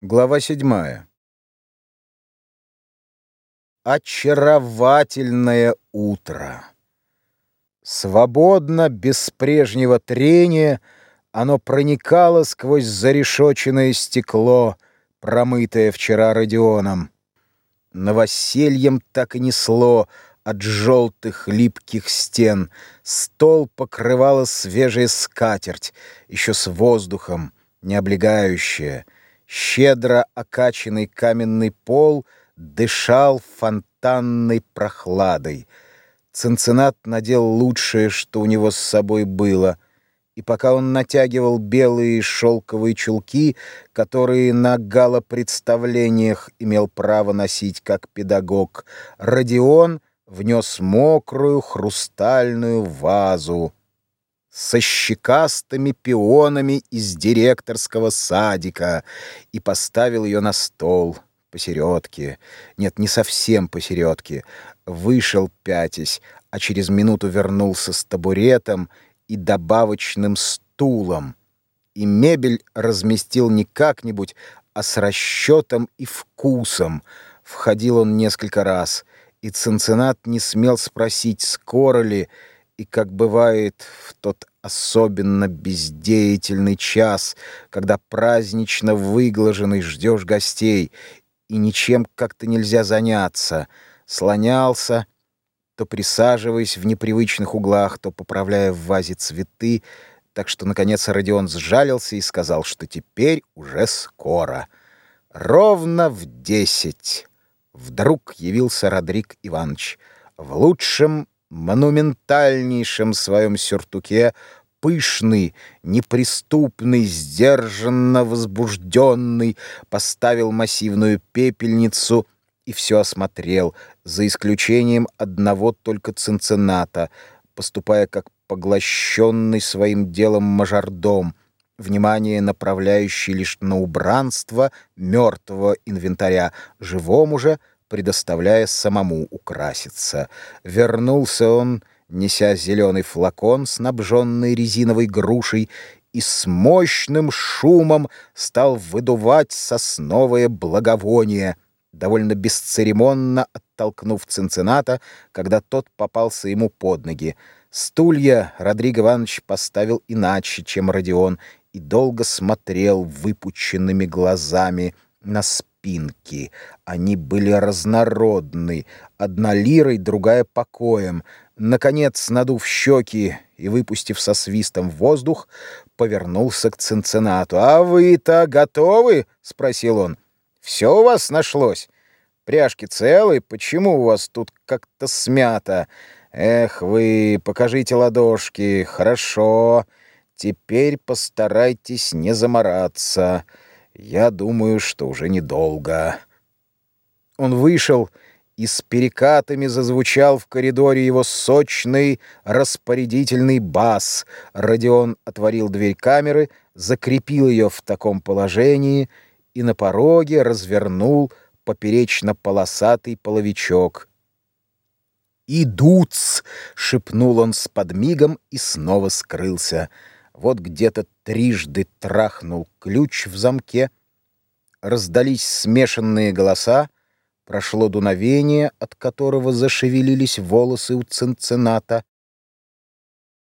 Глава седьмая. Очаровательное утро. Свободно, без прежнего трения, оно проникало сквозь зарешоченное стекло, промытое вчера Родионом. Новосельем так и несло от желтых липких стен. Стол покрывала свежая скатерть, еще с воздухом, не облегающая — щедро окачанный каменный пол дышал фонтанной прохладой. Цинциннат надел лучшее, что у него с собой было, и пока он натягивал белые шелковые чулки, которые на галопредставлениях имел право носить как педагог, Родион внес мокрую хрустальную вазу со щекастыми пионами из директорского садика и поставил ее на стол посередке. Нет, не совсем посередке. Вышел пятясь, а через минуту вернулся с табуретом и добавочным стулом. И мебель разместил не как-нибудь, а с расчетом и вкусом. Входил он несколько раз, и Цинциннат не смел спросить, скоро ли, и, как бывает в тот особенно бездеятельный час, когда празднично выглаженный ждешь гостей, и ничем как-то нельзя заняться, слонялся, то присаживаясь в непривычных углах, то поправляя в вазе цветы, так что, наконец, Родион сжалился и сказал, что теперь уже скоро. Ровно в десять вдруг явился Родрик Иванович в лучшем монументальнейшем своем сюртуке, пышный, неприступный, сдержанно возбужденный, поставил массивную пепельницу и все осмотрел, за исключением одного только цинцената, поступая как поглощенный своим делом мажордом, внимание направляющий лишь на убранство мертвого инвентаря, живому же — предоставляя самому украситься. Вернулся он, неся зеленый флакон, снабженный резиновой грушей, и с мощным шумом стал выдувать сосновое благовоние, довольно бесцеремонно оттолкнув Цинцината, когда тот попался ему под ноги. Стулья Родриго Иванович поставил иначе, чем Родион, и долго смотрел выпученными глазами на спину спинки. Они были разнородны, одна лирой, другая покоем. Наконец, надув щеки и выпустив со свистом воздух, повернулся к Цинциннату. «А вы-то готовы?» — спросил он. «Все у вас нашлось? Пряжки целы? Почему у вас тут как-то смято? Эх вы, покажите ладошки. Хорошо. Теперь постарайтесь не замораться». Я думаю, что уже недолго. Он вышел, и с перекатами зазвучал в коридоре его сочный распорядительный бас. Родион отворил дверь камеры, закрепил ее в таком положении и на пороге развернул поперечно-полосатый половичок. «Идут!» — шепнул он с подмигом и снова скрылся. Вот где-то трижды трахнул ключ в замке, раздались смешанные голоса, прошло дуновение, от которого зашевелились волосы у Цинцената,